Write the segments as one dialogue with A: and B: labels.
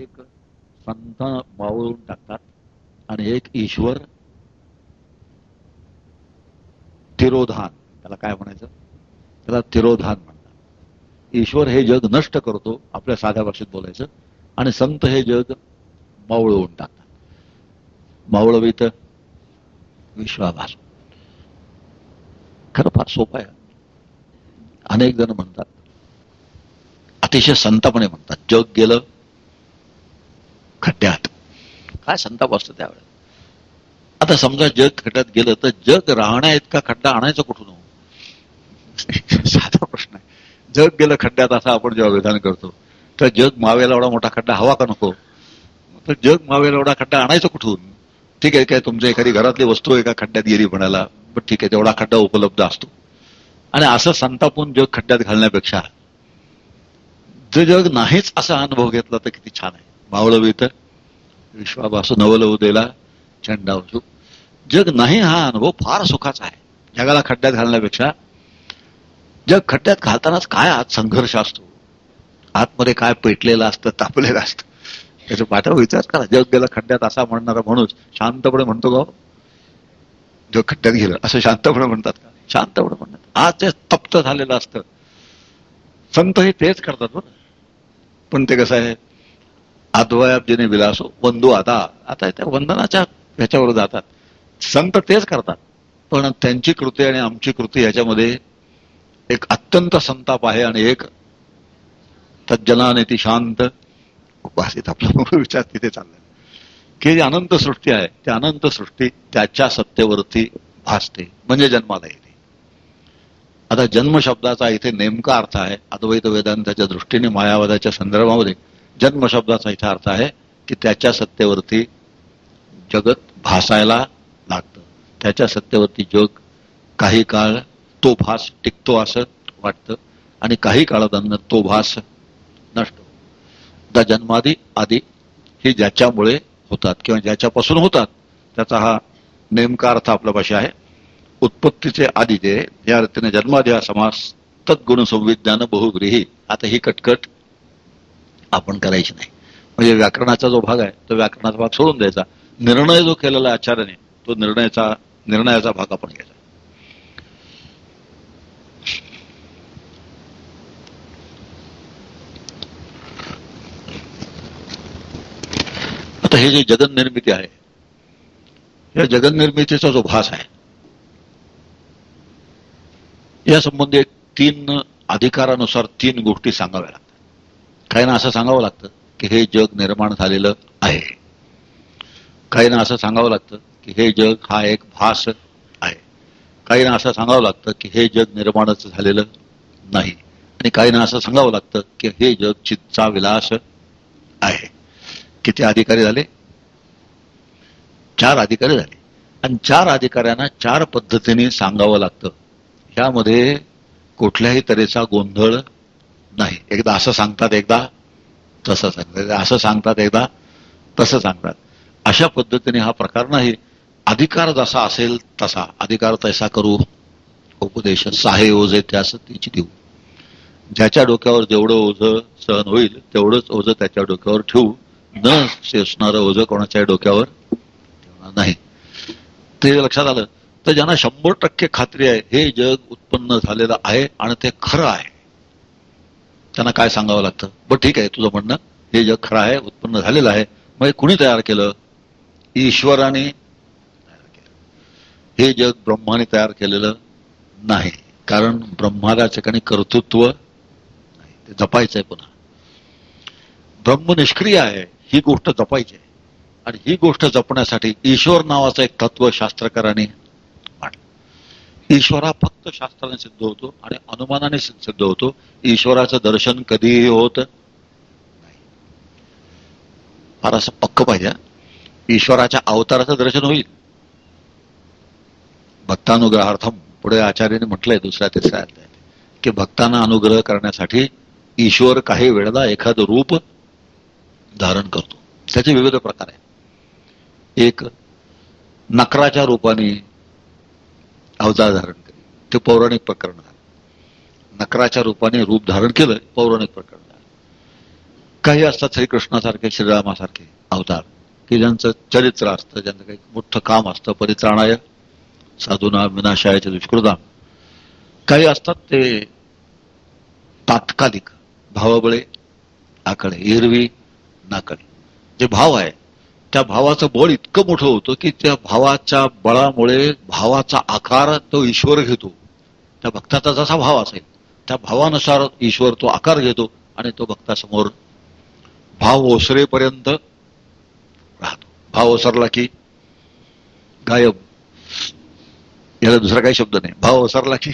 A: एक संत मावळून टाकतात. आणि एक ईश्वर तिरोधान. त्याला काय म्हणायचं? त्याला तिरोधान म्हणतात. ईश्वर हे जग नष्ट करतो आपल्या साध्या भाषेत बोलायचं. आणि संत हे जग मावळवून टाकतात. मावळवीत विश्वाभास. खरं फार सोपं आहे. अनेक जण म्हणतात. अतिशय संतपणे म्हणतात. जग गेलं खड्ड्यात. काय संताप असतो त्यावेळेस? आता समजा जग खड्ड्यात गेलं तर जग राहण्या इतका खड्डा आणायचा कुठून? साधा प्रश्न आहे. जग गेलं खड्ड्यात असं आपण जेव्हा विधान करतो तर जग मावेला एवढा मोठा खड्डा हवा का नको? तर जग मावेला एवढा खड्डा आणायचा कुठून? ठीक आहे काय तुमच्या एखादी घरातली वस्तू एका खड्ड्यात गेली म्हणाला पण ठीक आहे तेवढा खड्डा उपलब्ध असतो. आणि असं संतापून जग खड्ड्यात घालण्यापेक्षा जर जग नाहीच असा अनुभव घेतला तर किती छान आहे. मावळवीत विश्वाभासू नवलवू देला चंडावसू जग नाही हा अनुभव फार सुखाचा आहे. जगाला खड्ड्यात घालण्यापेक्षा जग खड्ड्यात घालतानाच काय आत संघर्ष असतो? आतमध्ये काय पेटलेलं असतं तापलेलं असतं? त्याच्या पाठव विचार करा. जग गेला खड्ड्यात असा म्हणणारा माणूस शांतपणे म्हणतो का हो? जग खड्ड्यात गेलं असं शांतपणे म्हणतात का? शांतपणे म्हणतात. आज ते तप्त झालेलं असतं. संत हे तेच करतात बरं. पण ते कसं आहे? अद्वयाब्जीने विलासो हो, बंधू आता आता त्या वंदनाच्या ह्याच्यावर जातात. संत तेच करतात. पण त्यांची कृती आणि आमची कृती ह्याच्यामध्ये एक अत्यंत संताप आहे आणि एक तज्जनाने ती शांत उपासित आपला विचार तिथे चालला की जी अनंत सृष्टी आहे त्या अनंत सृष्टी त्याच्या सत्तेवरती भासते म्हणजे जन्माला येते. आता जन्म शब्दाचा इथे नेमका अर्थ आहे अद्वैत वेदांताच्या दृष्टीने मायावादाच्या संदर्भामध्ये जन्म शब्दाचा इथे अर्थ आहे की त्याच्या सत्तेवरती जगत भासायला लागतं. त्याच्या सत्तेवरती जग काही काळ तो भास टिकतो असं वाटतं आणि काही काळानंतर तो भास नष्ट द जन्मादी आदी ही ज्याच्यामुळे होतात किंवा ज्याच्यापासून होतात त्याचा हा नेमका अर्थ आपल्यापाशी आहे. उत्पत्तीचे आधी जे या अर्थाने जन्मादी हा समास तद्गुण संविज्ञान बहुगृही आता ही कटकट आपण करायची नाही. म्हणजे व्याकरणाचा जो भाग आहे तो व्याकरणाचा भाग सोडून द्यायचा. निर्णय जो केलेला आचार्याने तो निर्णयाचा निर्णयाचा भाग आपण घ्यायचा. आता हे जे जगन निर्मिती आहे या जगन निर्मितीचा जो भास आहे या संबंधी तीन अधिकारानुसार तीन गोष्टी सांगाव्या लागतात. काही ना असं सांगावं लागतं की हे जग निर्माण झालेलं आहे. काही ना असं सांगावं लागतं की हे जग हा एक भास आहे. काही ना असं सांगावं लागतं की हे जग निर्माणच झालेलं नाही. आणि काही ना असं सांगावं लागतं की हे जग चित्तचा विलास आहे. किती अधिकारी झाले? चार अधिकारी झाले. आणि चार अधिकाऱ्यांना चार पद्धतीने सांगावं लागतं. ह्यामध्ये कुठल्याही तऱ्हेचा गोंधळ नाही. एकदा असं सांगतात एकदा तसं सांगतात. असं सांगतात एकदा तसं सांगतात. अशा पद्धतीने हा प्रकार नाही. अधिकार जसा असेल तसा. अधिकार तसा करू. उपदेश साहे ओझे त्यास तिची देऊ. ज्याच्या डोक्यावर जेवढं ओझं सहन होईल तेवढंच ओझं त्याच्या डोक्यावर ठेवू. न शेसणारं ओझं कोणाच्या डोक्यावर ठेवणार नाही. ते लक्षात आलं. तर ज्यांना शंभर टक्के खात्री आहे हे जग उत्पन्न झालेलं आहे आणि ते खरं आहे. त्यांना काय सांगावं लागतं? बरं ठीक आहे तुझं म्हणणं. हे जग खरं आहे उत्पन्न झालेलं आहे. मग कुणी तयार केलं? ईश्वराने हे जग ब्रह्माने तयार केलेलं नाही. कारण ब्रह्माला ठिकाणी कर्तृत्व ते जपायचं आहे पुन्हा. ब्रह्म निष्क्रिय आहे ही गोष्ट जपायची आहे. आणि ही गोष्ट जपण्यासाठी ईश्वर नावाचं एक तत्व शास्त्रकाराने ईश्वर हा फक्त शास्त्राने सिद्ध होतो आणि अनुमानाने सिद्ध होतो. ईश्वराचं दर्शन कधीही होत फार असं पक्क पाहिजे ईश्वराच्या अवताराचं दर्शन होईल. भक्तानुग्रहार्थम पुढे आचार्याने म्हटलंय दुसऱ्या तिसऱ्या की भक्तांना अनुग्रह करण्यासाठी ईश्वर काही वेळेला एखादं रूप धारण करतो. त्याचे विविध प्रकार आहेत. एक नकराच्या रूपाने अवतार धारण केले. ते पौराणिक प्रकरण झालं. नकराच्या रूपाने रूप धारण केलं पौराणिक प्रकरण झालं. काही असतात श्रीकृष्णासारखे श्रीरामासारखे अवतार की ज्यांचं चरित्र असतं ज्यांचं काही मोठं काम असतं परित्राणाय साधूना विनाशायाचे दुष्कृताम काही असतात ते तात्कालिक भावबळे आकडे एरवी नाकडे जे भाव आहे त्या भावाचं बळ इतकं मोठं होतं की त्या भावाच्या बळामुळे भावाचा आकार तो ईश्वर घेतो. त्या भक्ताचा जसा भाव असेल त्या भावानुसार ईश्वर तो आकार घेतो आणि तो भक्तासमोर भाव ओसरेपर्यंत राहतो. भाव ओसरला की गायब. याला दुसरा काही शब्द नाही. भाव ओसरला की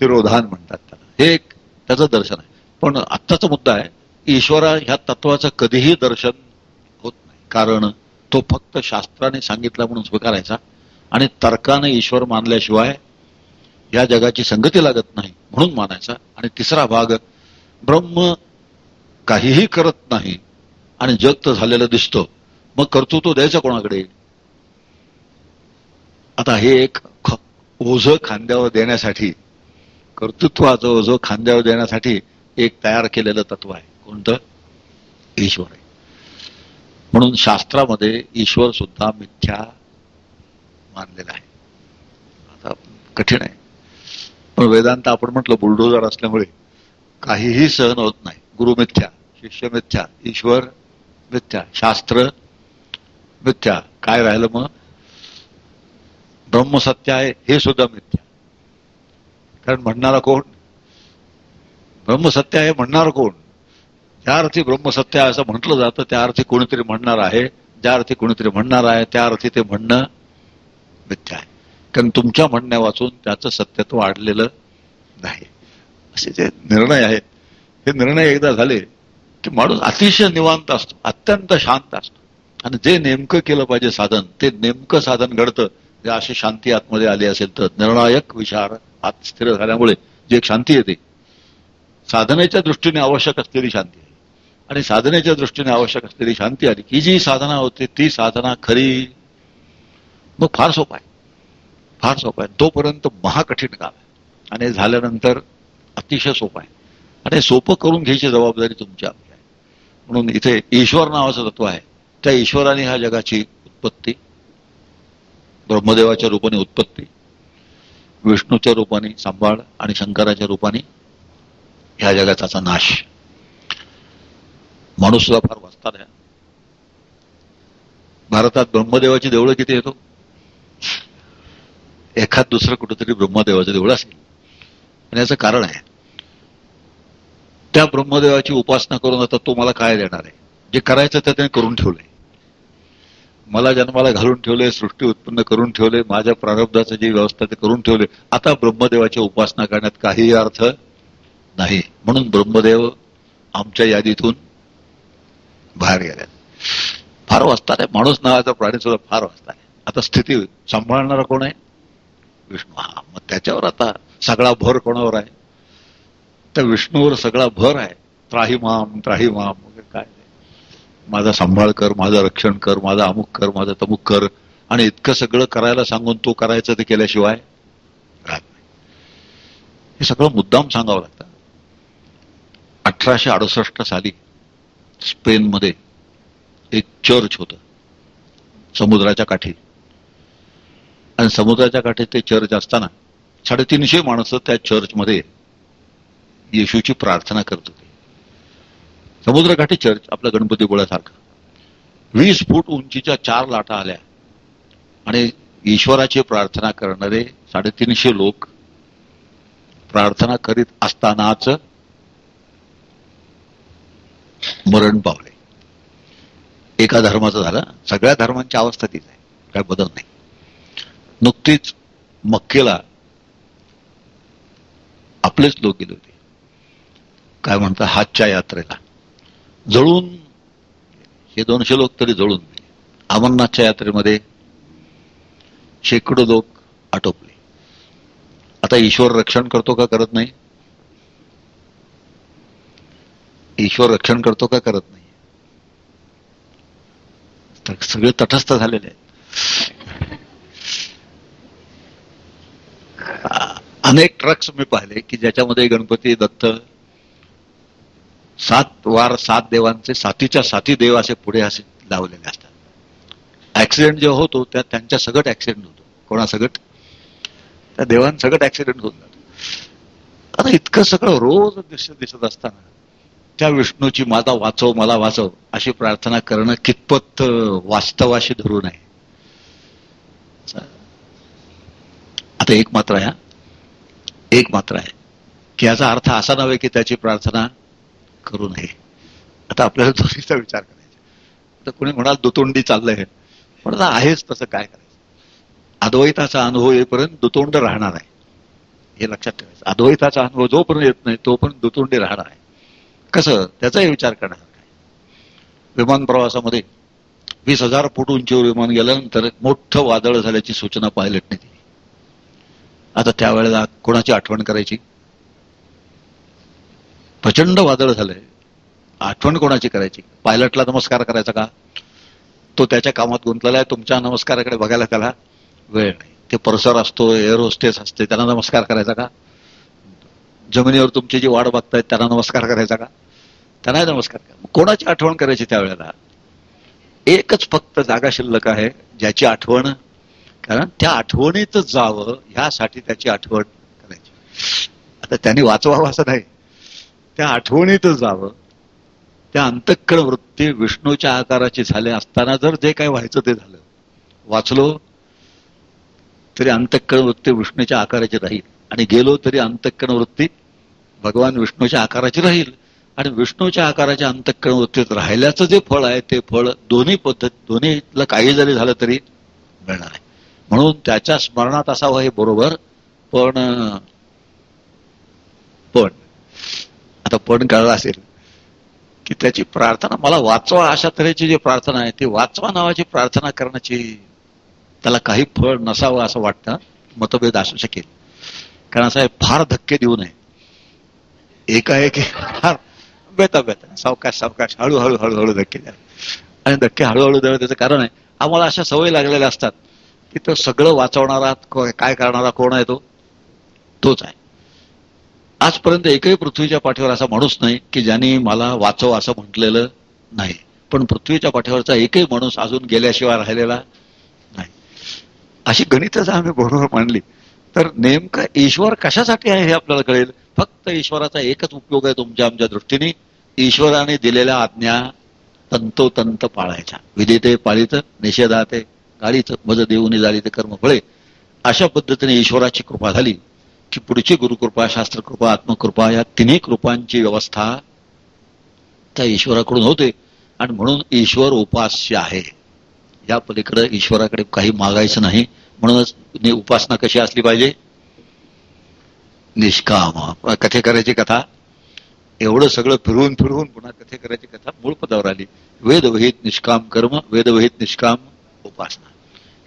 A: तिरोधान म्हणतात त्याला. हे एक त्याचं दर्शन आहे. पण आत्ताचा मुद्दा आहे ईश्वरा ह्या तत्वाचं कधीही दर्शन कारण तो फक्त शास्त्राने सांगितला म्हणून स्वीकारायचा आणि तर्काने ईश्वर मानल्याशिवाय या जगाची संगती लागत नाही म्हणून मानायचा. आणि तिसरा भाग ब्रह्म काहीही करत नाही आणि जग तर झालेलं दिसतं. मग कर्तृत्व द्यायचं कोणाकडे? आता हे एक ओझ खांद्यावर देण्यासाठी कर्तृत्वाचं ओझ खांद्यावर देण्यासाठी एक तयार केलेलं तत्व आहे. कोणतं? ईश्वर आहे. म्हणून शास्त्रामध्ये ईश्वर सुद्धा मिथ्या मानलेला आहे. आता कठीण आहे. पण वेदांत आपण म्हटलं बुलडोजर असल्यामुळे काहीही सहन होत नाही. गुरु मिथ्या शिष्य मिथ्या ईश्वर मिथ्या शास्त्र मिथ्या. काय राहिलं मग? ब्रह्मसत्य आहे हे सुद्धा मिथ्या. कारण म्हणणारा कोण? ब्रह्मसत्य आहे म्हणणार कोण? ज्या अर्थी ब्रह्मसत्य आहे असं म्हटलं जातं त्या अर्थी कोणीतरी म्हणणार आहे ज्या अर्थी कोणीतरी म्हणणार आहे त्या अर्थी ते म्हणणं मिथ्या आहे. कारण तुमच्या म्हणण्या वाचून त्याचं सत्यत्व वाढलेलं नाही. असे जे निर्णय आहेत हे निर्णय एकदा झाले की माणूस अतिशय निवांत असतो अत्यंत शांत असतो. आणि जे नेमकं केलं पाहिजे साधन ते नेमकं साधन घडतं. जे अशी शांती आतमध्ये आली असेल तर निर्णायक विचार आत स्थिर झाल्यामुळे जी एक शांती येते साधनेच्या दृष्टीने आवश्यक असलेली शांती आणि साधनेच्या दृष्टीने आवश्यक असलेली शांती आली. ही जी साधना होती ती साधना खरी मग फार सोपा आहे. फार सोपा आहे. तोपर्यंत महाकठीण काम आहे. आणि झाल्यानंतर अतिशय सोपं आहे. आणि सोपं करून घ्यायची जबाबदारी तुमची आपली आहे. म्हणून इथे ईश्वर नावाचं तत्व आहे. त्या ईश्वराने ह्या जगाची उत्पत्ती ब्रह्मदेवाच्या रूपाने उत्पत्ती विष्णूच्या रूपाने सांभाळ आणि शंकराच्या रूपाने ह्या जगाचा नाश माणूस सुद्धा फार वाचतात आहे. भारतात ब्रह्मदेवाची देवळं किती येतो हो? एखाद दुसरं कुठंतरी ब्रह्मदेवाचं देवळ असेल. आणि याचं कारण आहे त्या ब्रह्मदेवाची उपासना करून आता तो मला काय देणार आहे? जे करायचं ते त्याने करून ठेवलंय. मला जन्माला घालून ठेवले सृष्टी उत्पन्न करून ठेवले माझ्या प्रारब्धाचं जी व्यवस्था ते करून ठेवले आता ब्रह्मदेवाची उपासना करण्यात काही अर्थ नाही. म्हणून ब्रह्मदेव आमच्या यादीतून बाहेर गेल्या फार वाचतात आहे माणूस नावाचा प्राणी सुद्धा फार वाचतात आहे आता स्थिती सांभाळणारा कोण आहे? विष्णू. हा मग त्याच्यावर आता सगळा भर कोणावर आहे? त्या विष्णूवर सगळा भर आहे. त्राहिमाम त्राहिमाम वगैरे काय माझा सांभाळ कर माझं रक्षण कर माझा अमुक कर माझा तमुक कर. आणि इतकं सगळं करायला सांगून तो करायचं ते केल्याशिवाय राहत नाही. हे सगळं मुद्दाम सांगावं लागतं. अठराशे अडुसष्ट साली स्पेनमध्ये एक चर्च होतं समुद्राच्या काठी. आणि समुद्राच्या काठी ते चर्च असताना साडेतीनशे माणसं त्या चर्चमध्ये येशूची प्रार्थना करत होती. समुद्रकाठी चर्च आपलं गणपती गोळ्यासारखा वीस फूट उंचीच्या चार लाटा आल्या. आणि ईश्वराची प्रार्थना करणारे साडेतीनशे लोक प्रार्थना करीत असतानाच मरण पावले. एका धर्माचं झालं. सगळ्या धर्मांची अवस्था तीच आहे. काय बदल नाही. नुकतीच मक्केला आपलेच लोक गेले होते. काय म्हणतात? हातच्या यात्रेला. जळून हे दोनशे लोक तरी जळून गेले. अमरनाथच्या यात्रेमध्ये शेकडो लोक आटोपले. आता ईश्वर रक्षण करतो का करत नाही? ईश्वर रक्षण करतो का करत नाही? तर सगळे तटस्थ झालेले आहेत. अनेक ट्रक्स मी पाहिले की ज्याच्यामध्ये गणपती दत्त सात वार सात देवांचे सातीच्या साती देव असे पुढे असे लावलेले असतात. ऍक्सिडेंट जेव्हा होतो त्या त्यांच्या सगट ऍक्सिडेंट होतो. कोणासगट त्या देवांसगट ऍक्सिडेंट होऊन जातो. आता इतकं सगळं रोज दृश्य दिसत असताना त्या विष्णूची माझा वाचव मला वाचव अशी प्रार्थना करणं कितपत वास्तवाशी धरून आहे. आता एक मात्र आहे एक मात्र आहे. की याचा अर्थ असा नव्हे की त्याची प्रार्थना करू नये. आता आपल्याला दोन्हीचा विचार करायचा तर कोणी म्हणाल दुतोंडी चाललंय. पण आहेच तसं काय करायचं? अद्वैताचा अनुभव येईपर्यंत दुतोंड राहणार आहे. हे लक्षात ठेवायचं. अद्वैताचा अनुभव जोपर्यंत येत नाही तोपर्यंत दुतोंडी राहणार आहे. कसं? त्याचाही विचार करणार विमान प्रवासामध्ये वीस हजार फूट उंचीवर विमान गेल्यानंतर मोठं वादळ झाल्याची सूचना पायलटने दिली. आता त्यावेळेला कोणाची आठवण करायची? प्रचंड वादळ झालंय. आठवण कोणाची करायची? पायलटला नमस्कार करायचा का? तो त्याच्या कामात गुंतलेला आहे. तुमच्या नमस्काराकडे बघायला त्याला वेळ नाही. ते परसर असतो एअर होस्टेस असते त्यांना नमस्कार करायचा का? जमिनीवर तुमची जी वाढ बघतायत त्यांना नमस्कार करायचा का? त्यांना नमस्कार कोणाची आठवण करायची त्यावेळेला? एकच फक्त जागा शिल्लक आहे ज्याची आठवण कारण त्या आठवणीत जावं ह्यासाठी त्याची आठवण करायची. आता त्यांनी वाचवावं असं नाही. त्या आठवणीतच जावं त्या अंतःकरण वृत्ती विष्णूच्या आकाराची झाले असताना जर जे काय व्हायचं ते झालं. वाचलो तरी अंतःकरण वृत्ती विष्णूच्या आकाराची राहील. आणि गेलो तरी अंतःकरण वृत्ती भगवान विष्णूच्या आकाराची राहील. आणि विष्णूच्या आकाराच्या अंतःकरण वृत्तीत राहिल्याचं जे फळ आहे ते फळ दोन्ही पद्धत दोन्हीला काही जरी झालं तरी मिळणार आहे. म्हणून त्याच्या स्मरणात असावं हे बरोबर पण पण आता पण कळलं असेल की त्याची प्रार्थना मला वाचवा अशा तऱ्हेची जी प्रार्थना आहे ती वाचवा नावाची प्रार्थना करण्याची त्याला काही फळ नसावं असं वाटतं मतभेद असू शकेल. कारण असं आहे फार धक्के देऊ नये. एकाएकी फार बेता बेता. सावकाश सावकाश. हळूहळू हळूहळू धक्के द्या आणि धक्के हळूहळू द्यावे त्याचं कारण आहे. आम्हाला अशा सवयी लागलेल्या असतात की तो सगळं वाचवणारा काय करणारा कोण आहे तो? तोच आहे. आजपर्यंत एकही पृथ्वीच्या पाठीवर असा माणूस नाही की ज्यांनी मला वाचव असं म्हटलेलं नाही. पण पृथ्वीच्या पाठीवरचा एकही माणूस अजून गेल्याशिवाय राहिलेला नाही. अशी गणितच आम्ही बरोबर मांडली तर नेमकं ईश्वर कशासाठी आहे हे आपल्याला कळेल? फक्त ईश्वराचा एकच उपयोग आहे तुमच्या आमच्या दृष्टीने. ईश्वराने दिलेल्या आज्ञा तंतोतंत पाळायच्या. विधिते पाळीत निषेधाते गाडीच मज देऊन झाली ते कर्म फळे. अशा पद्धतीने ईश्वराची कृपा झाली की पुढची गुरुकृपा शास्त्रकृपा आत्मकृपा या तिन्ही कृपांची व्यवस्था त्या ईश्वराकडून होते. आणि म्हणून ईश्वर उपास्य आहे. या पलीकडे ईश्वराकडे काही मागायचं नाही. म्हणूनच उपासना कशी असली पाहिजे? निष्काम. कथे करायची कथा? एवढं सगळं फिरवून फिरवून पुन्हा कथे करायची कथा? मूळ पदावर आली. वेदवहित निष्काम कर्म वेदवहित निष्काम उपासना.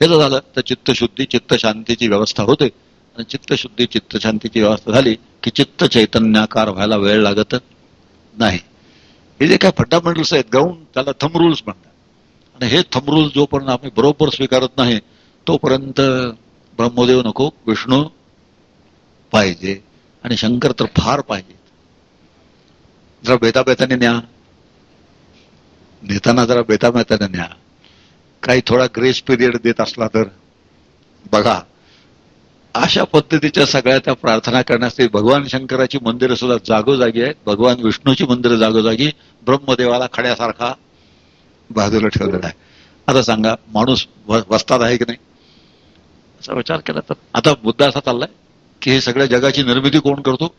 A: हे जर झालं तर चित्तशुद्धी चित्तशांतीची व्यवस्था होते. आणि चित्तशुद्धी चित्तशांतीची व्यवस्था झाली की चित्त चैतन्याकार व्हायला वेळ लागत नाही. हे जे काय फंडामेंटल्स आहेत गाऊन त्याला थम रूल्स म्हणतात. आणि हे थम रूल्स जोपर्यंत आम्ही बरोबर स्वीकारत नाही तोपर्यंत ब्रह्मदेव नको विष्णू पाहिजे. आणि शंकर तर फार पाहिजे. जरा बेता बेताने न्या. नेताना जरा बेता बेताने न्या. काही थोडा ग्रेस पिरियड देत असला तर. बघा अशा पद्धतीच्या सगळ्या त्या प्रार्थना करण्यासाठी भगवान शंकराची मंदिरं सुद्धा जागोजागी आहेत. भगवान विष्णूची मंदिरं जागोजागी ब्रह्मदेवाला खड्यासारखा बाजूला ठेवलेला आहे. आता सांगा माणूस वस्तात आहे की नाही? असा विचार केला तर. आता मुद्दा असा चाललाय की हे सगळ्या जगाची निर्मिती कोण करतो?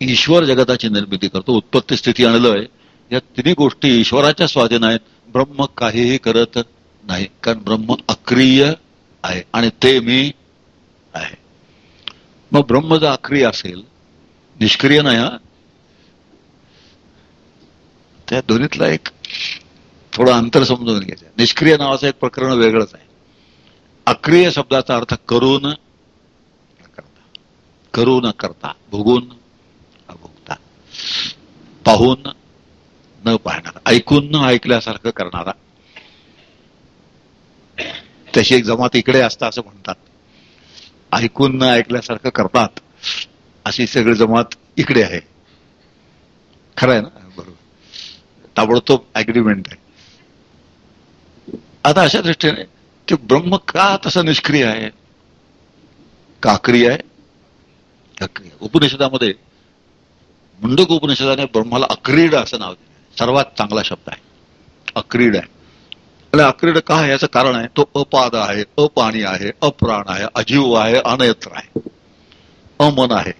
A: ईश्वर जगताची निर्मिती करतो उत्पत्ती स्थिती आणलंय या तिन्ही गोष्टी ईश्वराच्या स्वाधीन आहेत. ब्रह्म काहीही करत नाही कारण ब्रह्म अक्रिय आहे आणि ते मी आहे. मग ब्रह्म जर अक्रिय असेल निष्क्रिय नाही हा? त्या दोन्हीतला एक थोडं अंतर समजून घ्यायचं. निष्क्रिय नावाचं एक प्रकरण वेगळंच आहे. अक्रिय शब्दाचा अर्थ करून करू न करता भोगून पाहून न पाहणार ऐकून न ऐकल्यासारखं करणारा. तशी एक जमात इकडे असता असं म्हणतात. ऐकून न ऐकल्यासारखं करतात अशी सगळी जमात इकडे आहे. खरं आहे ना? बरोबर. ताबडतोब ऍग्रीमेंट आहे. आता अशा दृष्टीने ते ब्रह्म का तसं निष्क्रिय आहे? का आहे. उपनिषदामध्ये मुंडक उपनिषदाने ब्रह्माला अक्रीड असं नाव दिलं. सर्वात चांगला शब्द आहे. अक्रीड आहे. अक्रीड का आहे? याचं कारण आहे तो अपाद आहे अपाणी आहे अप्राण आहे अजीव आहे अनयत्र आहे. अमन आहे.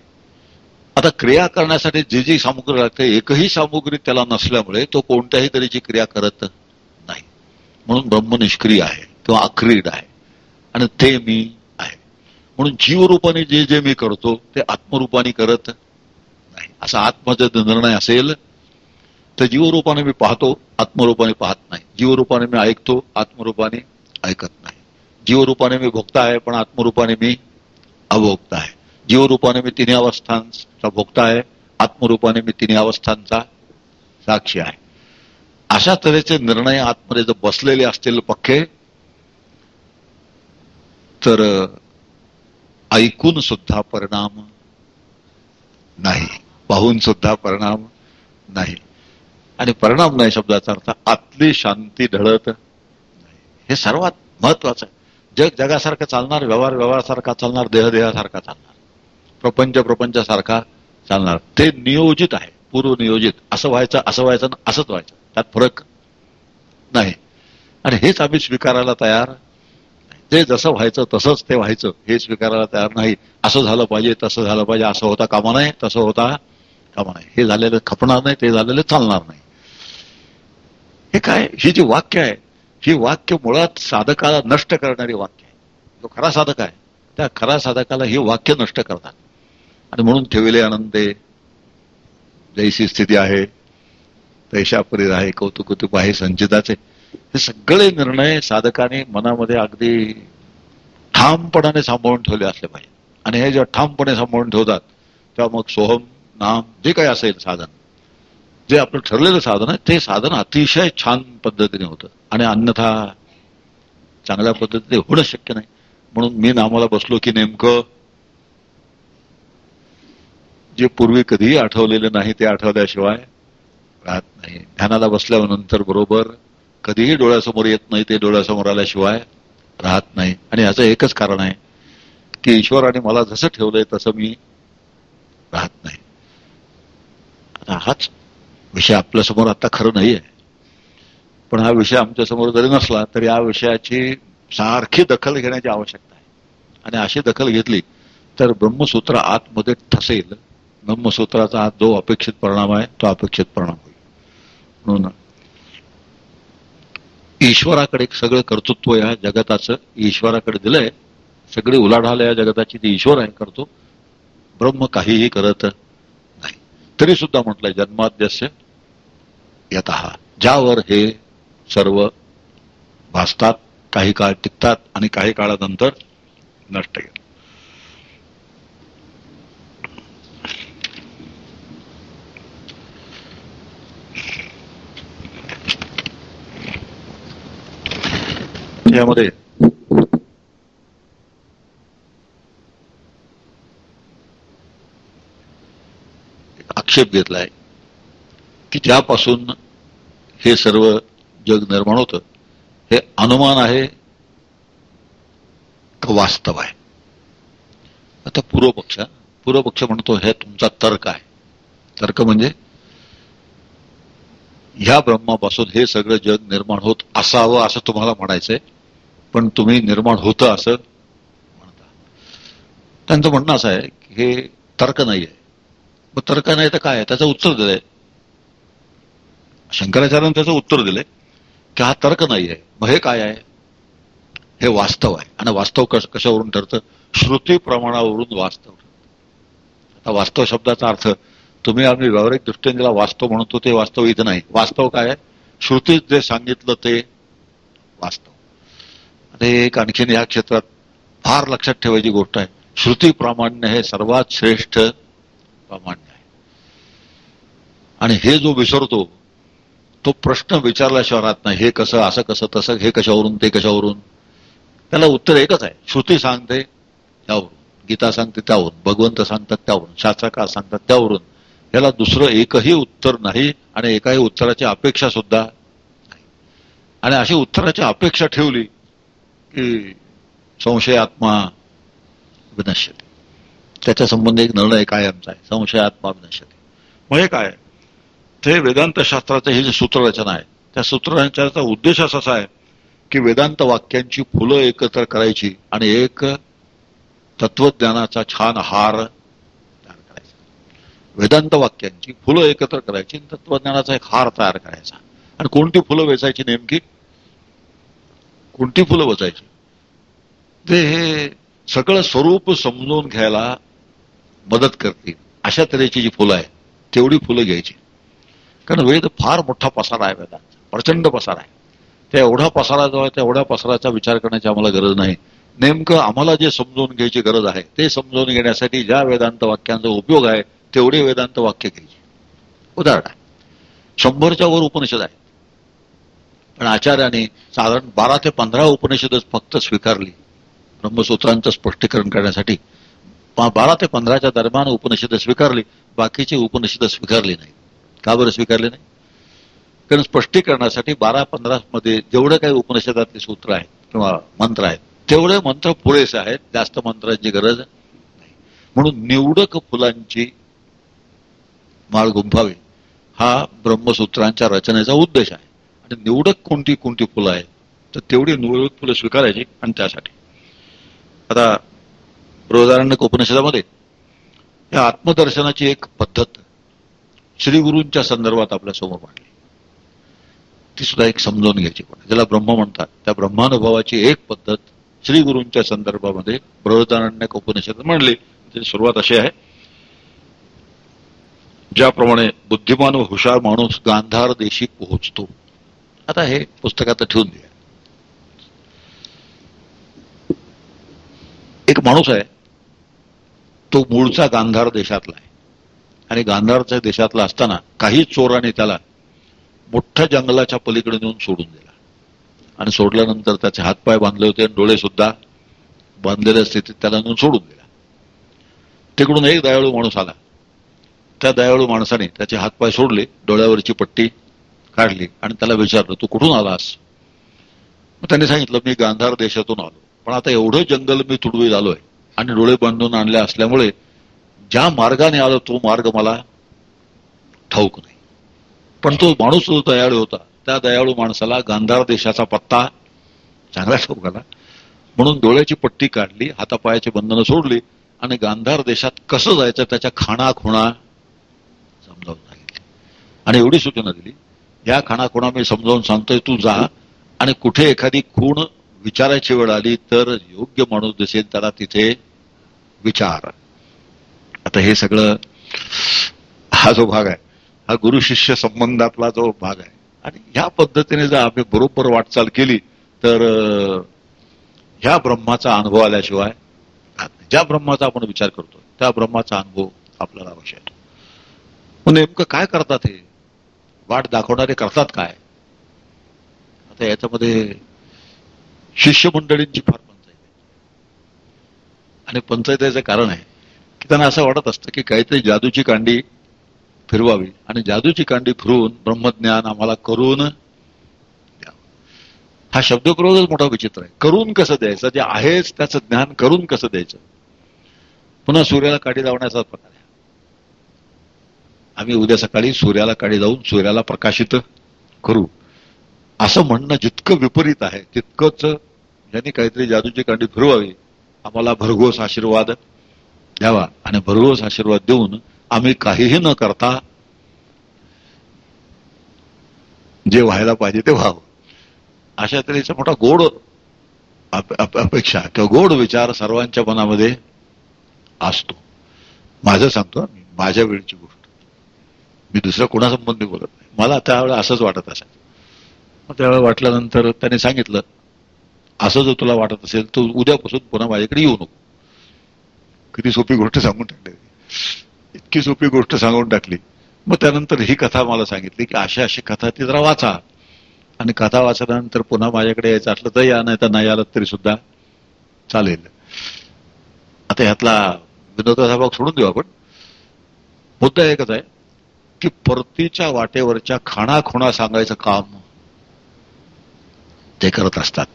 A: आता क्रिया करण्यासाठी जी जी सामुग्री लागते एकही सामुग्री त्याला नसल्यामुळे तो कोणत्याही तऱ्हेची क्रिया करत नाही. म्हणून ब्रह्म निष्क्रिय आहे किंवा अक्रीड आहे. आणि ते मी आहे. म्हणून जीवरूपाने जे जे मी करतो ते आत्मरूपाने करत असा आत्मा जर निर्णय असेल तर जीवरूपाने मी पाहतो आत्मरूपाने पाहत नाही. जीवरूपाने मी ऐकतो आत्मरूपाने ऐकत नाही. जीवरूपाने मी भोगता आहे पण आत्मरूपाने मी अभोगता आहे. जीवरूपाने मी तिन्ही अवस्थांचा भोगता आहे आत्मरूपाने मी तिन्ही अवस्थांचा साक्षी आहे. अशा तऱ्हेचे निर्णय आतमध्ये जर बसलेले असतील पक्के तर ऐकून सुद्धा परिणाम नाही. पाहून सुद्धा परिणाम नाही. आणि परिणाम नाही शब्दाचा अर्थ आतली शांती ढळत हे सर्वात महत्वाचं आहे. जग जगासारखं चालणार व्यवहार व्यवहारासारखा चालणार देह देहासारखा चालणार. प्रपंच प्रपंचासारखा चालणार. ते नियोजित आहे पूर्वनियोजित असं व्हायचं असं व्हायचं असंच व्हायचं. त्यात फरक नाही. आणि हेच आम्ही स्वीकारायला तयार ते जसं व्हायचं तसंच ते व्हायचं. हे स्वीकारायला तयार नाही. असं झालं पाहिजे तसं झालं पाहिजे. असं होता कामा नये तसं होता कामा नाही हे झालेलं खपणार नाही ते झालेलं चालणार नाही. हे काय? ही जी वाक्य आहे ही वाक्य मुळात साधकाला नष्ट करणारी वाक्य आहे. जो खरा साधक आहे त्या खरा साधकाला ही वाक्य नष्ट करतात. आणि म्हणून ठेवले आनंदे जैशी स्थिती आहे तैशापरी आहे कौतुक कौतुक आहे संचिताचे. हे सगळे निर्णय साधकाने मनामध्ये अगदी ठामपणाने सांभाळून ठेवले असले पाहिजे. आणि हे जेव्हा ठामपणे सांभाळून ठेवतात तेव्हा मग सोहम नाम जे काही असेल साधन. जे आपलं ठरलेलं साधन आहे ते साधन अतिशय छान पद्धतीने होतं. आणि अन्यथा चांगल्या पद्धतीने होणं शक्य नाही. म्हणून मी नामाला बसलो की नेमकं जे पूर्वी कधीही आठवलेलं नाही ते आठवल्याशिवाय राहत नाही. ध्यानाला बसल्यानंतर बरोबर कधीही डोळ्यासमोर येत नाही ते डोळ्यासमोर आल्याशिवाय राहत नाही. आणि याचं एकच कारण आहे की ईश्वराने मला जसं ठेवलंय तसं मी राहत नाही. हाच विषय आपल्यासमोर आता खरं नाही आहे पण हा विषय आमच्यासमोर जरी नसला तरी या विषयाची सारखी दखल घेण्याची आवश्यकता आहे. आणि अशी दखल घेतली तर ब्रह्मसूत्र आतमध्ये ठसेल. ब्रह्मसूत्राचा जो अपेक्षित परिणाम आहे तो अपेक्षित परिणाम होईल. म्हणून ईश्वराकडे सगळं कर्तृत्व या जगताचं ईश्वराकडे दिलंय. सगळी उलाढाल या जगताची ती ईश्वर आहे करतो. ब्रह्म काहीही करत तरी सुद्धा म्हटलंय जन्माद्यस्य यत. ज्यावर हे सर्व भासतात काही काळ टिकतात आणि काही काळानंतर नष्ट गेले यामध्ये आक्षेप घेतलाय की ज्यापासून हे सर्व जग निर्माण होतं हे अनुमान आहे का वास्तव आहे? आता पूर्वपक्ष पूर्वपक्ष म्हणतो हे तुमचा तर्क आहे. तर्क म्हणजे ह्या ब्रह्मापासून हे सगळं जग निर्माण होत असावं असं तुम्हाला म्हणायचंय पण तुम्ही निर्माण होतं असं म्हणता. त्यांचं म्हणणं असं आहे की हे तर्क नाही आहे मग तर्क नाही तर काय? त्याचं उत्तर दिलंय. शंकराचार्यानं त्याचं उत्तर दिलंय की हा तर्क नाही आहे मग हे काय आहे? हे वास्तव आहे. आणि वास्तव कश कशावरून ठरतं? श्रुती प्रमाणावरून वास्तव. आता वास्तव शब्दाचा अर्थ तुम्ही आम्ही व्यावहारिक दृष्टीने ज्याला वास्तव म्हणतो ते वास्तव इथं नाही. वास्तव काय आहे? श्रुतीत जे सांगितलं ते वास्तव. आणि एक आणखीन या क्षेत्रात फार लक्षात ठेवायची गोष्ट आहे. श्रुती प्रामाण्य हे सर्वात श्रेष्ठ प्रामाण्य आहे. आणि हे जो विसरतो तो प्रश्न विचारल्याशिवाय राहत नाही हे कसं असं कसं तसं हे कशावरून ते कशावरून? त्याला उत्तर एकच आहे. श्रुती सांगते त्यावरून गीता सांगते त्यावरून भगवंत सांगतात त्यावरून शास्त्रकार सांगतात त्यावरून. याला दुसरं एकही उत्तर नाही आणि एकाही उत्तराची अपेक्षा सुद्धा नाही. आणि अशी उत्तराची अपेक्षा ठेवली की संशय आत्मा विनश्यते त्याच्या संबंधी एक निर्णय काय आमचा आहे? संशय आत्मा विनश्यते म्हणजे मग हे काय? ते वेदांत शास्त्राचं हे जे सूत्ररचना आहे त्या सूत्ररचनेचा उद्देश असा आहे की वेदांत वाक्यांची फुलं एकत्र करायची आणि एक तत्वज्ञानाचा छान हार तयार करायचा. वेदांत वाक्यांची फुलं एकत्र करायची आणि तत्वज्ञानाचा एक हार तयार करायचा. आणि कोणती फुलं वेचायची नेमकी? कोणती फुलं वचायची? ते हे सगळं स्वरूप समजून घ्यायला मदत करतील. अशा तऱ्हेची जी फुलं आहेत तेवढी फुलं घ्यायची. कारण वेद फार मोठा पसारा आहे वेदांचा. प्रचंड पसारा आहे. त्या एवढा पसारा जो आहे त्या एवढ्या पसाराचा विचार करण्याची आम्हाला गरज नाही. नेमकं आम्हाला जे समजून घ्यायची गरज आहे ते समजून घेण्यासाठी ज्या वेदांत वाक्यांचा उपयोग आहे तेवढे वेदांत वाक्य घ्यायची. उदाहरण आहे. शंभरच्या वर उपनिषद आहे. पण आचार्याने साधारण बारा ते पंधरा उपनिषदच फक्त स्वीकारली. ब्रह्मसूत्रांचं स्पष्टीकरण करण्यासाठी. बारा ते पंधराच्या दरम्यान उपनिषद स्वीकारली बाकीची उपनिषद स्वीकारली नाही. का बरं स्वीकारले नाही? कारण स्पष्टीकरणासाठी बारा पंधरा मध्ये जेवढे काही उपनिषदातले सूत्र आहेत किंवा मंत्र आहेत तेवढे मंत्र पुरेसे आहेत जास्त मंत्रांची गरज नाही. म्हणून निवडक फुलांची माळ गुंफावी हा ब्रह्मसूत्रांच्या रचनेचा उद्देश आहे. आणि निवडक कोणती कोणती फुलं आहेत तर तेवढी निवडक फुलं स्वीकारायची आणि त्यासाठी. आता बृहदारण्यक उपनिषदामध्ये. या आत्मदर्शनाची एक पद्धत श्री गुरूंच्या संदर्भात आपल्यासमोर मांडली ती सुद्धा एक समजून घ्यायची पण ज्याला ब्रह्म म्हणतात त्या ब्रह्मानुभवाची एक पद्धत श्री गुरूंच्या संदर्भामध्ये बृहदारण्यक उपनिषद म्हणली त्याची सुरुवात अशी आहे. ज्याप्रमाणे बुद्धिमान व हुशार माणूस गांधार देशी पोहोचतो. आता हे पुस्तकात ठेवून द्या. एक माणूस आहे तो मूळचा गांधार देशातला आहे. आणि गांधारच्या देशातला असताना काही चोराने त्याला मोठ्या जंगलाच्या पलीकडे नेऊन सोडून दिला. आणि सोडल्यानंतर त्याचे हातपाय बांधले होते आणि डोळे सुद्धा बांधलेल्या स्थितीत त्याला नेऊन सोडून दिला. तिकडून एक दयाळू माणूस आला. त्या दयाळू माणसाने त्याचे हातपाय सोडले डोळ्यावरची पट्टी काढली आणि त्याला विचारलं तू कुठून आलास? मग त्याने सांगितलं मी गांधार देशातून आलो. पण आता एवढं जंगल मी तुडवी आलोय आणि डोळे बांधून आणले असल्यामुळे ज्या मार्गाने आलो तो मार्ग मला ठाऊक नाही. पण तो माणूस जो दयाळू होता. त्या दयाळू माणसाला गांधार देशाचा पत्ता चांगला ठाऊक आला म्हणून डोळ्याची पट्टी काढली हातापायाची बंधनं सोडली आणि गांधार देशात कसं जायचं त्याच्या खाणाखुणा समजावून सांगितली. आणि एवढी सूचना दिली या खाणाखुणा मी समजावून सांगतोय तू जा आणि कुठे एखादी खूण विचारायची वेळ आली तर योग्य माणूस दिसेल त्याला तिथे विचार. आता हे सगळं हा जो भाग आहे हा गुरु शिष्य संबंधातला जो भाग आहे आणि ह्या पद्धतीने जर आम्ही बरोबर वाटचाल केली तर ह्या ब्रह्माचा अनुभव आल्याशिवाय ज्या ब्रह्माचा आपण विचार करतो त्या ब्रह्माचा अनुभव आपल्याला आवश्यक आहे. मग नेमकं काय करतात हे? वाट दाखवणारे करतात काय? आता याच्यामध्ये शिष्य मंडळींची फार पंचायत आणि पंचायतीचं कारण आहे की त्यांना असं वाटत असतं की काहीतरी जादूची कांडी फिरवावी. आणि जादूची कांडी फिरवून ब्रह्मज्ञान आम्हाला करून हा शब्दप्रयोगच मोठा विचित्र आहे. करून कसं द्यायचं? जे आहेच त्याचं ज्ञान करून कसं द्यायचं? पुन्हा सूर्याला काडी लावण्याचा प्रकार आहे. आम्ही उद्या सकाळी सूर्याला काडी लावून सूर्याला प्रकाशित करू. असं म्हणणं जितकं विपरीत आहे तितकंच ज्यांनी काहीतरी जादूची कांडी फिरवावी आम्हाला भरघोस आशीर्वाद द्यावा. आणि भरघोस आशीर्वाद देऊन आम्ही काहीही न करता जे व्हायला पाहिजे ते व्हावं. अशा तऱ्हेचा मोठा गोड अपेक्षा किंवा गोड विचार सर्वांच्या मनामध्ये असतो. माझं सांगतो माझ्या वेळची गोष्ट. मी दुसऱ्या कोणासंबंधी बोलत नाही. मला त्यावेळेला असंच वाटत असायचं. त्यावेळेला वाटल्यानंतर त्याने सांगितलं असं जर तुला वाटत असेल तर उद्यापासून पुन्हा माझ्याकडे येऊ नको. किती सोपी गोष्ट सांगून टाकली. इतकी सोपी गोष्ट सांगून टाकली. मग त्यानंतर ही कथा मला सांगितली की अशी अशी कथा ती जरा वाचा. आणि कथा वाचल्यानंतर पुन्हा माझ्याकडे यायचं असलं तर या नाही तर नाही आलं तरी सुद्धा चालेल. आता ह्यातला विनोदाचा भाग सोडून देऊ आपण. मुद्दा एकच आहे की परतीच्या वाटेवरच्या खाणाखुणा सांगायचं काम ते करत असतात.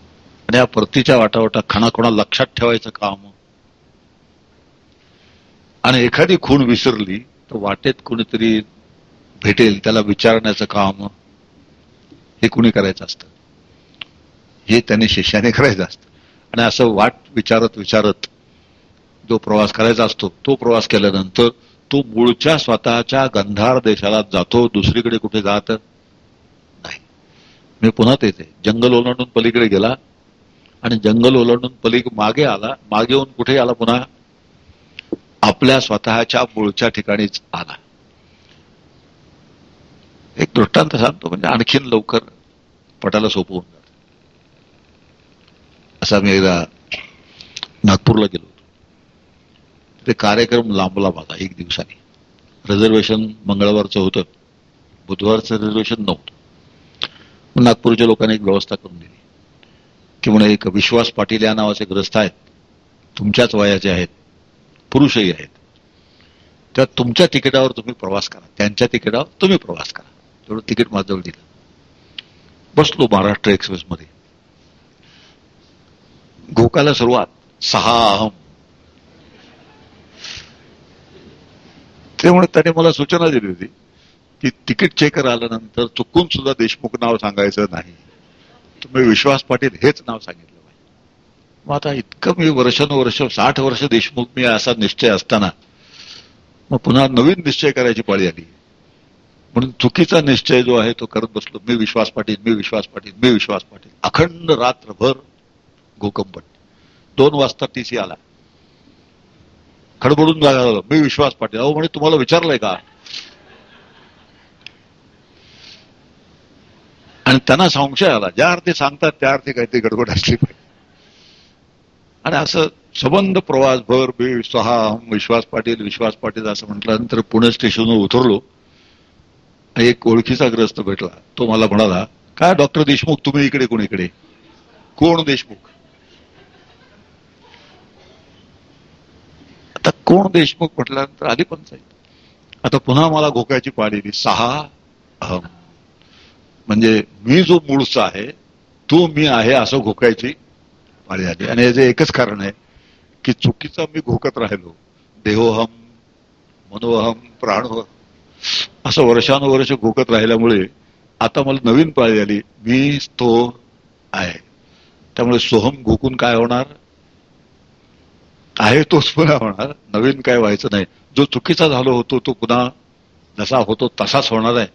A: आणि या परतीच्या वाटावटा खणाखुणा लक्षात ठेवायचं काम. आणि एखादी खूण विसरली तर वाटेत कोणीतरी भेटेल त्याला विचारण्याचं काम. हे कुणी करायचं असतं? हे त्यांनी शिष्याने करायचं असतं. आणि असं वाट विचारत विचारत जो प्रवास करायचा असतो तो प्रवास केल्यानंतर तो मूळच्या स्वतःच्या गंधार देशाला जातो दुसरीकडे कुठे जात मी पुन्हा तेथे जंगल ओलांडून पलीकडे गेला आणि जंगल ओलांडून पलीक मागे आला. मागे येऊन कुठे आला पुन्हा? आपल्या स्वतःच्या मूळच्या ठिकाणीच आला. एक दृष्टांत सांगतो म्हणजे आणखीन लवकर पटाला होऊन जात. असा मी एकदा नागपूरला गेलो होतो. ते कार्यक्रम लांबला माझा एक दिवसाने. रिझर्वेशन मंगळवारचं होतं. बुधवारचं रिझर्वेशन नव्हतं. नागपूरच्या लोकांनी एक व्यवस्था करून दिली. की म्हणे एक विश्वास पाटील या नावाचे ग्रस्त आहेत. तुमच्याच वयाचे आहेत. पुरुषही आहेत. त्या तुमच्या तिकिटावर तुम्ही प्रवास करा. त्यांच्या तिकिटावर तुम्ही प्रवास करा. तेवढं तिकीट माझ्याजवळ दिलं. बसलो महाराष्ट्र एक्सप्रेस मध्ये गोकाला सुरुवात. सहा अहम. त्यामुळे त्याने मला सूचना दिली होती. की तिकीट चेकर आल्यानंतर चुकून सुद्धा देशमुख नाव सांगायचं नाही. तुम्ही विश्वास पाटील हेच नाव सांगितलं पाहिजे. मग आता इतकं मी वर्षानुवर्ष साठ वर्ष देशमुख मी असा निश्चय असताना मग पुन्हा नवीन निश्चय करायची पाळी आली. म्हणून चुकीचा निश्चय जो आहे तो करत बसलो. मी विश्वास पाटील मी विश्वास पाटील मी विश्वास पाटील. अखंड रात्रभर गोकंपट दोन वाजता टीसी आला. खडबडून जागा झालो. मी विश्वास पाटील. अहो म्हणे तुम्हाला विचारलंय का? आणि त्यांना संशय आला. ज्या अर्थी सांगतात त्या अर्थी काहीतरी गडबड असली पाहिजे. आणि असं सबंध प्रवास भर बीड सहा विश्वास पाटील विश्वास पाटील असं म्हटल्यानंतर पुणे स्टेशनवर उतरलो. एक ओळखीचा ग्रस्त भेटला. तो मला म्हणाला काय डॉक्टर देशमुख तुम्ही इकडे कोण इकडे? कोण देशमुख? आता कोण देशमुख? म्हटल्यानंतर आली पंचायत आता पुन्हा मला घोक्याची पाळी सहा अहम. म्हणजे मी जो मूळचा आहे तो मी आहे असं घोकायची माझी आली. आणि याचे एकच कारण आहे की चुकीचा मी घोकत राहिलो. देहोहम मनोहम प्राणोहम असं वर्षानुवर्ष घोकत राहिल्यामुळे आता मला नवीन पाळी आली. मी तो आहे. त्यामुळे सोहम घोकून काय होणार? आहे तोच पुन्हा होणार. नवीन काय व्हायचं नाही. जो चुकीचा झालो होतो तो पुन्हा जसा होतो तसाच होणार आहे.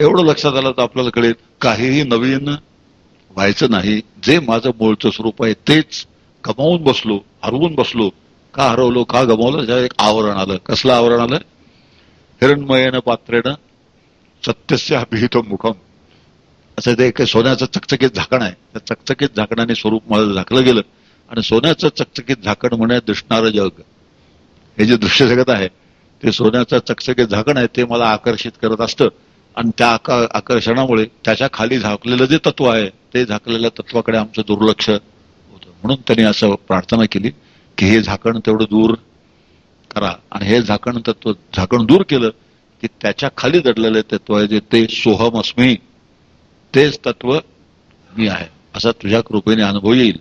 A: एवढं लक्षात आलं तर आपल्याला कळेल काहीही नवीन व्हायचं नाही. जे माझं मूळचं स्वरूप आहे तेच गमावून बसलो हरवून बसलो. का हरवलो का गमावलं? ज्या एक आवरण आलं. कसलं आवरण आलं? हिरणमयेनं पात्रेनं सत्यस्य अभिहित मुखम. असं ते एक सोन्याचं चकचकीत झाकण आहे. त्या चकचकीत झाकणाने स्वरूप मला झाकलं गेलं. आणि सोन्याचं चकचकीत झाकण म्हणे दिसणारं जग. हे जे दृश्य जगत आहे ते सोन्याचं चकचकीत झाकण आहे ते मला आकर्षित करत असतं. आणि त्या आकर्षणामुळे त्याच्याखाली झाकलेलं जे तत्व आहे ते झाकलेल्या तत्वाकडे आमचं दुर्लक्ष होतं. म्हणून त्यांनी असं प्रार्थना केली की हे झाकण तेवढं दूर करा. आणि हे झाकण तत्व झाकण दूर केलं की त्याच्याखाली दडलेले तत्व आहे जे ते सोहम अस्मी. तेच तत्व मी आहे. असा तुझ्या कृपेने अनुभव येईल.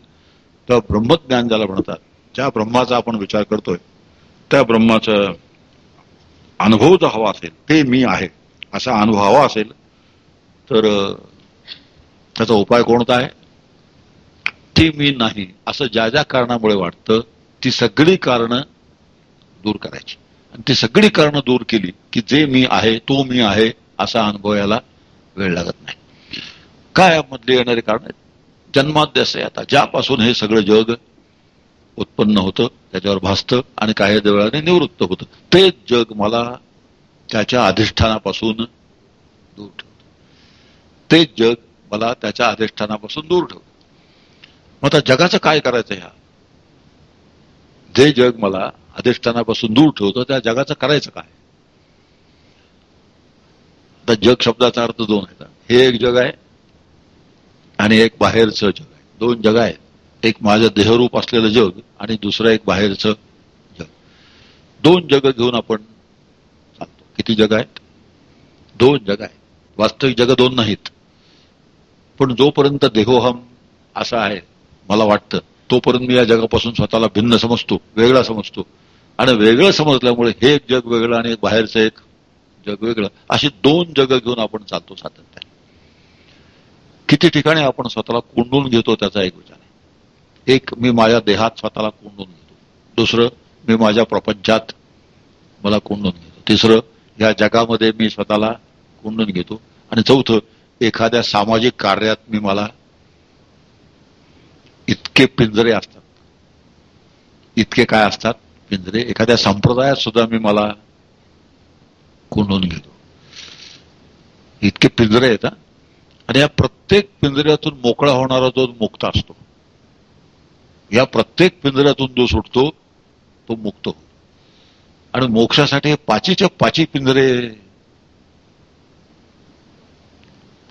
A: तेव्हा ब्रह्मज्ञान ज्याला म्हणतात ज्या ब्रह्माचा आपण विचार करतोय त्या ब्रह्माचा अनुभव जो हवा असेल ते मी आहे. असा अनुभव हवा असेल तर त्याचा उपाय कोणता आहे? ती मी नाही. असं ज्या ज्या कारणामुळे वाटतं ती सगळी कारणं दूर करायची. आणि ती सगळी कारणं दूर केली की जे मी आहे तो मी आहे असा अनुभव याला वेळ लागत नाही. काय मधले येणारे कारण आहेत? जन्माद्यस आहे आता. ज्यापासून हे सगळं जग उत्पन्न होतं त्याच्यावर भासतं आणि काही वेळाने निवृत्त होतं. तेच जग मला त्याच्या अधिष्ठानापासून दूर ठेवत. तेच जग मला त्याच्या अधिष्ठानापासून दूर ठेवत. मग आता जगाचं काय करायचं ह्या? जे जग मला अधिष्ठानापासून दूर ठेवतं त्या जगाचं करायचं काय? आता जग शब्दाचा अर्थ दोन आहेत. हे एक जग आहे आणि एक बाहेरचं जग आहे. दोन जग आहेत. एक माझं देहरूप असलेलं जग आणि दुसरं एक बाहेरचं जग. दोन जग घेऊन आपण किती जग आहेत? दोन जग आहे वास्तविक जग दोन नाहीत. पण जोपर्यंत देहोहम असा आहे मला वाटतं तोपर्यंत मी या जगापासून स्वतःला भिन्न समजतो वेगळा समजतो. आणि वेगळं समजल्यामुळे हे एक जग वेगळं आणि बाहेरचं एक जग वेगळं अशी दोन जग घेऊन आपण चालतो सातत्याने. किती ठिकाणी आपण स्वतःला कोंडून घेतो त्याचा एक विचार आहे. एक मी माझ्या देहात स्वतःला कोंडून घेतो. दुसरं मी माझ्या प्रपंचात मला कोंडून घेतो. तिसरं या जगामध्ये मी स्वतःला कोंडून घेतो. आणि चौथं एखाद्या सामाजिक कार्यात मी मला इतके पिंजरे असतात. इतके काय असतात? पिंजरे. एखाद्या संप्रदायात सुद्धा मी मला कोंडून घेतो. इतके पिंजरे आहेत आणि या प्रत्येक पिंजऱ्यातून मोकळा होणारा जो मुक्त असतो या प्रत्येक पिंजऱ्यातून जो सुटतो तो मुक्त होतो. आणि मोक्षासाठी पाचीच्या पाची पिंजरे.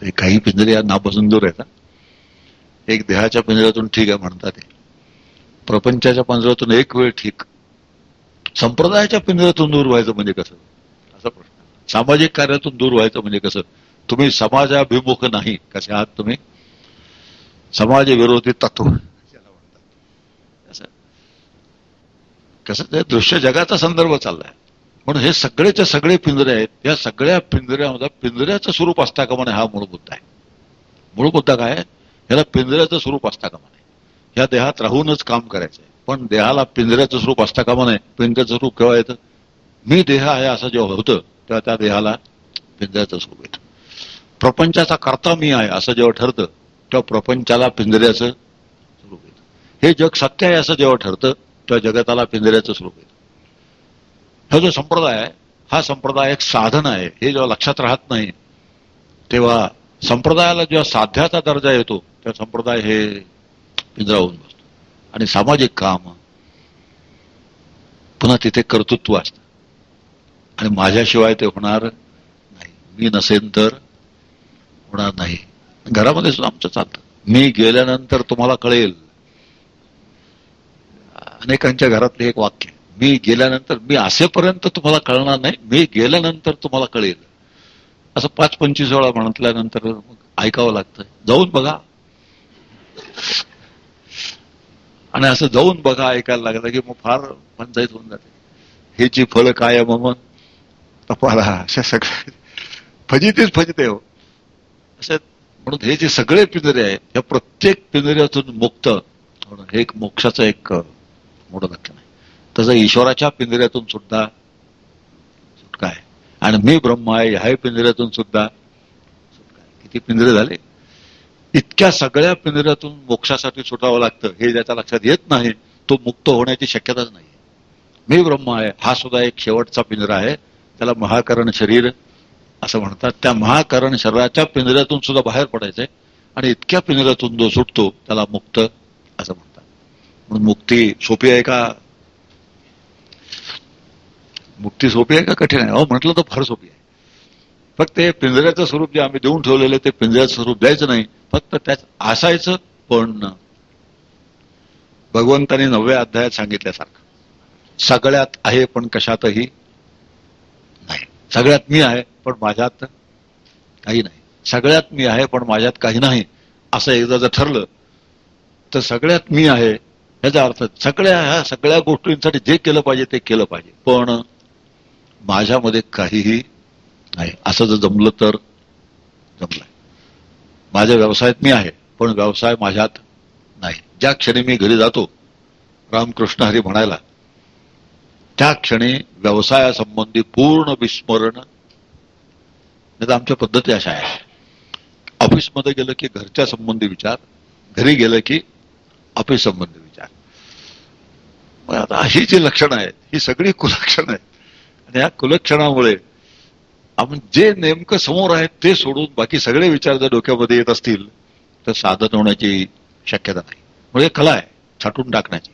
A: ते काही पिंजरे या नापसंदूर आहेत एक देहाच्या पिंजऱ्यातून ठीक आहे म्हणतात प्रपंचाच्या पिंजऱ्यातून एक वेळ ठीक. संप्रदायाच्या पिंजऱ्यातून दूर व्हायचं म्हणजे कसं? असा प्रश्न. सामाजिक कार्यातून दूर व्हायचं म्हणजे कसं? तुम्ही समाजाभिमुख नाही कसे आहात तुम्ही? समाजविरोधी तत्व. कसं ते दृश्य जगाचा संदर्भ चाललाय. म्हणून हे सगळेचे सगळे पिंजरे आहेत. या सगळ्या पिंजऱ्यामध्ये पिंजऱ्याचं स्वरूप असता का म्हणे हा मूळ मुद्दा आहे. मूळ मुद्दा काय याला पिंजऱ्याचं स्वरूप असता का म्हणे या देहात राहूनच काम करायचं आहे. पण देहाला पिंजऱ्याचं स्वरूप असता का म्हणे पिंजऱ्याचं स्वरूप केव्हा येतं? मी देह आहे असं जेव्हा होतं तेव्हा त्या देहाला पिंजऱ्याचं स्वरूप येतं. प्रपंचाचा कर्ता मी आहे असं जेव्हा ठरतं तेव्हा प्रपंचाला पिंजऱ्याचं स्वरूप येतं. हे जग सत्य आहे असं जेव्हा ठरतं तेव्हा जगताला पिंजऱ्याचं स्वरूप येतं हा जो संप्रदाय आहे हा संप्रदाय एक साधन आहे. हे जेव्हा लक्षात राहत नाही तेव्हा संप्रदायाला जेव्हा साध्याचा दर्जा येतो तेव्हा संप्रदाय हे पिंजरा होऊन बसतो. आणि सामाजिक काम पुन्हा तिथे कर्तृत्व असतं. आणि माझ्याशिवाय ते होणार नाही. मी नसेन तर होणार नाही. घरामध्ये सुद्धा आमचं चालतं. मी गेल्यानंतर तुम्हाला कळेल. अनेकांच्या घरातले एक वाक्य. मी गेल्यानंतर मी असेपर्यंत तुम्हाला कळणार नाही मी गेल्यानंतर तुम्हाला कळेल. असं पाच पंचवीस वेळा म्हटल्यानंतर ऐकावं लागतं जाऊन बघा. आणि असं जाऊन बघा ऐकायला लागलं की मग फार पंचायत होऊन जाते. हे जी फळ काय मग तपाला अशा सगळ्या फजितीच फजिते हो. असे म्हणून हे जे सगळे पिंजरे आहेत या प्रत्येक पिंजऱ्यातून मुक्त हे एक मोक्षाचं एक मोठं लक्षण आहे तसं ईश्वराच्या पिंजऱ्यातून सुद्धा सुटका आहे आणि मी ब्रह्म आहे ह्या पिंजऱ्यातून सुद्धा सुटका आहे किती पिंजरे झाले? इतक्या सगळ्या पिंजऱ्यातून मोक्षासाठी सुटावं लागतं हे ज्याच्या लक्षात येत नाही तो मुक्त होण्याची शक्यताच नाही मी ब्रह्म आहे हा सुद्धा एक शेवटचा पिंजरा आहे त्याला महाकरण शरीर असं म्हणतात. त्या महाकरण शरीराच्या पिंजऱ्यातून सुद्धा बाहेर पडायचंय आणि इतक्या पिंजऱ्यातून जो सुटतो त्याला मुक्त असं म्हणतात. म्हणून मुक्ती सोपी आहे का? मुक्ती सोपी आहे का? कठीण आहे. अहो म्हटलं तर फार सोपी आहे. फक्त हे पिंजऱ्याचं स्वरूप जे आम्ही देऊन ठेवलेलं ते पिंजऱ्याचं स्वरूप द्यायचं नाही. फक्त त्याच असायचं पण भगवंतानी नवव्या अध्यायात सांगितल्यासारखं. सगळ्यात आहे पण कशातही नाही. सगळ्यात मी आहे पण माझ्यात काही नाही. सगळ्यात मी आहे पण माझ्यात काही नाही. असं एकदा जर ठरलं तर सगळ्यात मी आहे याचा अर्थ सगळ्या ह्या सगळ्या गोष्टींसाठी जे केलं पाहिजे ते केलं पाहिजे. पण माझ्यामध्ये काहीही नाही. असं जर जमलं तर जमलंय. माझ्या व्यवसायात मी आहे पण व्यवसाय माझ्यात नाही. ज्या क्षणी मी घरी जातो रामकृष्ण हरी म्हणायला त्या क्षणी व्यवसायासंबंधी पूर्ण विस्मरण नाही आमच्या पद्धती अशा आहे ऑफिसमध्ये गेलं की घरच्या संबंधी विचार घरी गेलं की ऑफिस संबंधी मग आता ही जी लक्षणं आहेत ही सगळी कुलक्षणं आहेत. आणि या कुलक्षणामुळे आपण जे नेमकं समोर आहे ते सोडून बाकी सगळे विचार जर डोक्यामध्ये येत असतील तर साधन होण्याची शक्यता नाही. म्हणजे कला आहे छाटून टाकण्याची.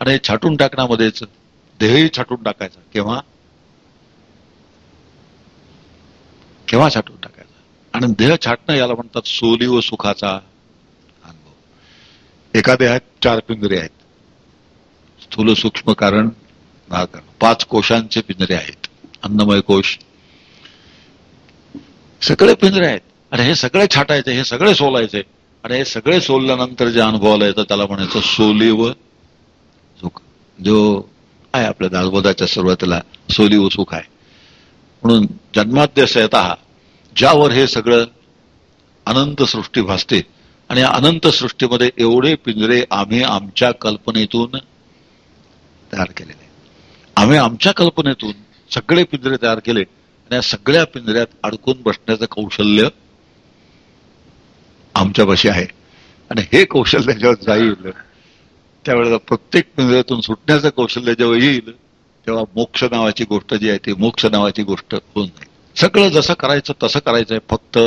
A: आणि छाटून टाकण्यामध्येच देहही छाटून टाकायचा. केव्हा? केव्हा छाटून टाकायचा? आणि देह छाटणं याला म्हणतात सोली व सुखाचा अनुभव. एका देहात चार पिंजरे आहेत. स्थूल सूक्ष्म कारण कारण. पाच कोशांचे पिंजरे आहेत. अन्नमय कोश. सगळे पिंजरे आहेत. आणि हे सगळे छाटायचे हे सगळे सोलायचे. आणि हे सगळे सोलल्यानंतर जे अनुभवाला येतं त्याला म्हणायचं सोली व सुख. जो आहे आपल्या दासबोधाच्या सुरुवातीला सोली व सुख आहे. म्हणून जन्माद्य येत ज्यावर हे सगळं अनंत सृष्टी भासते आणि अनंत सृष्टीमध्ये एवढे पिंजरे आम्ही आमच्या कल्पनेतून तयार केलेले. आम्ही आमच्या कल्पनेतून सगळे पिंजरे तयार केले आणि या सगळ्या पिंजऱ्यात अडकून बसण्याचं कौशल्य आमच्यापाशी आहे. आणि हे कौशल्य जेव्हा जाईल त्यावेळेला प्रत्येक पिंजऱ्यातून सुटण्याचं कौशल्य जेव्हा येईल तेव्हा मोक्ष नावाची गोष्ट जी आहे ती मोक्ष नावाची गोष्ट होऊन जाईल. सगळं जसं करायचं तसं करायचंय फक्त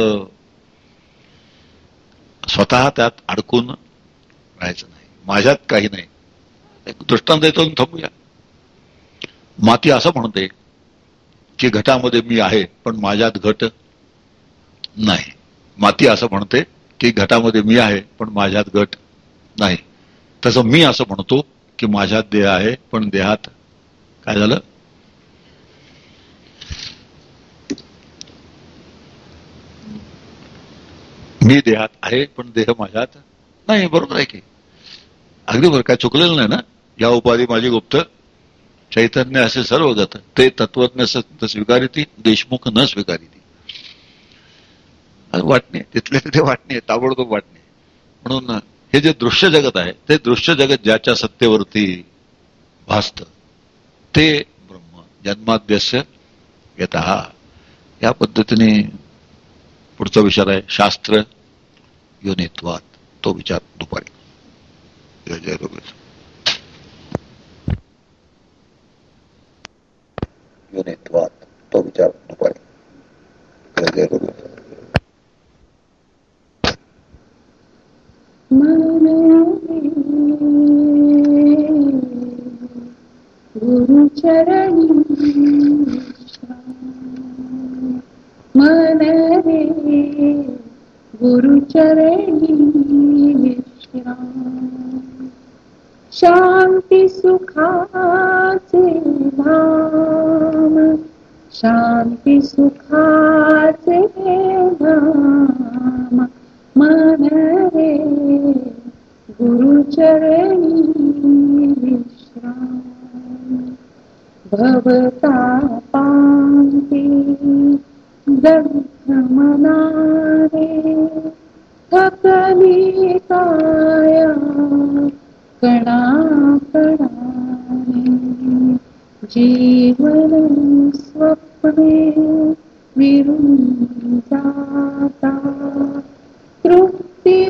A: स्वतः त्यात अडकून राहायचं नाही. माझ्यात काही नाही. एक दृष्टांत देतो थांबूया. माती असं म्हणते की घटामध्ये मी आहे पण माझ्यात घट नाही. माती असं म्हणते की घटामध्ये मी आहे पण माझ्यात घट नाही. तसं मी असं म्हणतो की माझ्यात देह आहे पण देहात काय झालं? मी देहात आहे पण देह माझ्यात नाही बरोबर आहे की? अगदी बरं काय चुकलेलं नाही ना? या उपाधी माझी गुप्त चैतन्य असे सर्व गत ते तत्वज्ञ स्वीकारिती देशमुख न स्वीकारिती. वाटणे तिथले तिथे वाटणे ताबडतोब वाटणे. म्हणून हे जे दृश्य जगत आहे ते दृश्य जगत ज्याच्या सत्तेवरती भासत ते ब्रह्म जन्माद्यस्य येत. या पद्धतीने पुढचा विचार आहे शास्त्र योनित्वात तो विचार दुपारी. जय जय युनित्वात तो विचार दुपारी जय गुरु
B: गुरुचरणी मन रे गुरुचरणी शांती सुखाचे धाम शांती सुखाचे धाम मन रे गुरुचरणी विश्राम. भवता पान्ति दग्धमनारे थकली काया कणा कणाने. विरुञ्जाता तृप्ति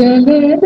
B: जलदैवत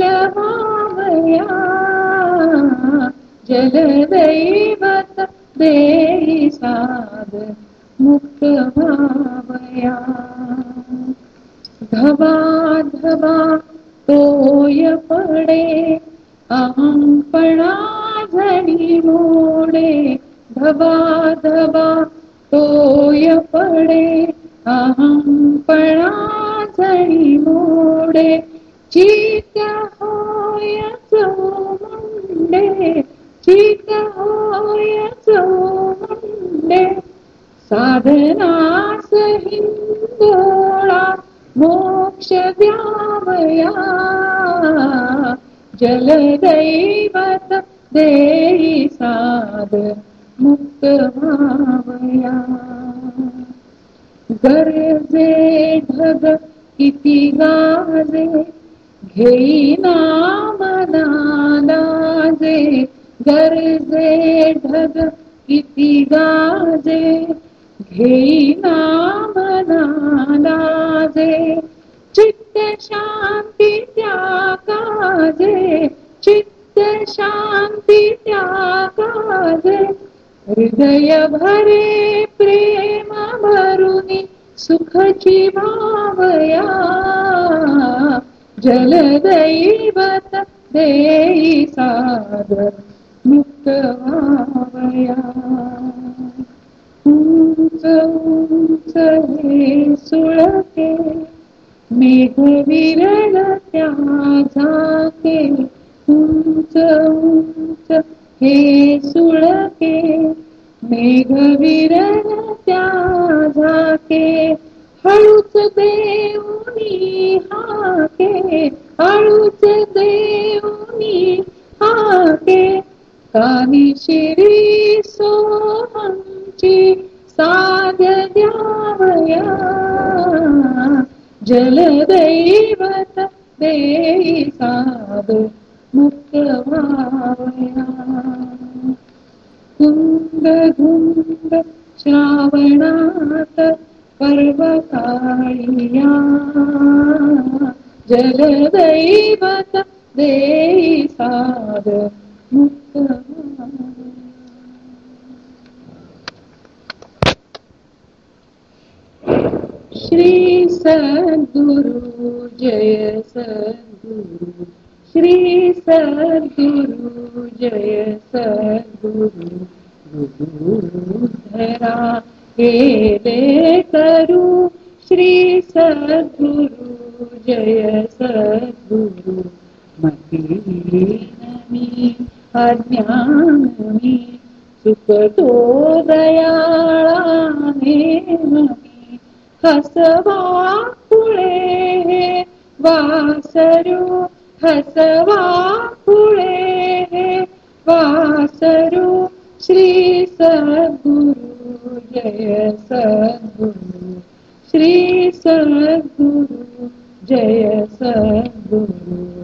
B: तरल जलदैवत देई साध मुक्त भावया धवा तोय पडे अहंपणा झडी मोडे। धबा धबा तोय पडे अहंपणा झडी मोडे। जलदैवत जलदैवत देई साद मुक्त उंच उंच हे सुळके मेघ विरळ त्या झाके. उंच उंच हे सुळके मेघ विरळ त्या झाके. हळूच देऊनी हाके अळूच देऊनी हाके कानी शिरी सोहंची साध द्यावया जलदैवत देई साध मुक्त भावया कुंद धुंद श्रावणात पर्वकाळिया जलदैवत देई साध मुक्त श्री सद्गुरु जय सद्गुरु। श्री सद्गुरु जय सद्गुरु। गुरु धरा केले करू श्री सद्गुरु जय सद्गुरु। मती अज्ञानी सुख सुखतो दयाळाने ममी हसवा पुळे वासरू हसवा पुळे वासरू श्री सद्गुरु। जय सद्गुरु श्री सद्गुरु जय सद्गुरु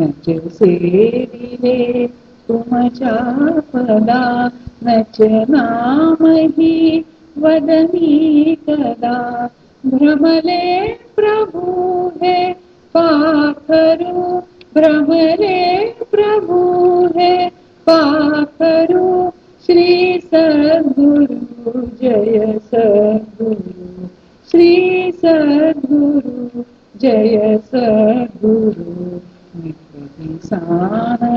B: नच सेविले तुमच्या पदा नच नामही वदनी कदा. भ्रमले प्रभु हे पाखरू भ्रमले प्रभु हे पाखरू श्री सद्गुरु जय सद्गुरु। श्री सद्गुरु जय सद्गुरु।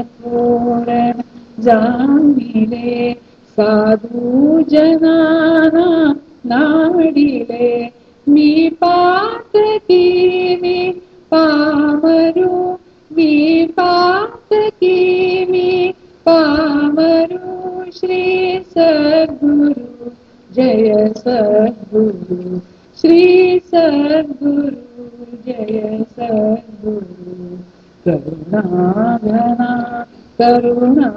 B: थोरण जाणिले साधू जनाना नाडिले। मी पात्रती मी पामरू मी पात्रती मी पामरू श्री सद्गुरु जय सद्गुरु। श्री सद्गुरु जय सद्गुरु। करुणा करुणा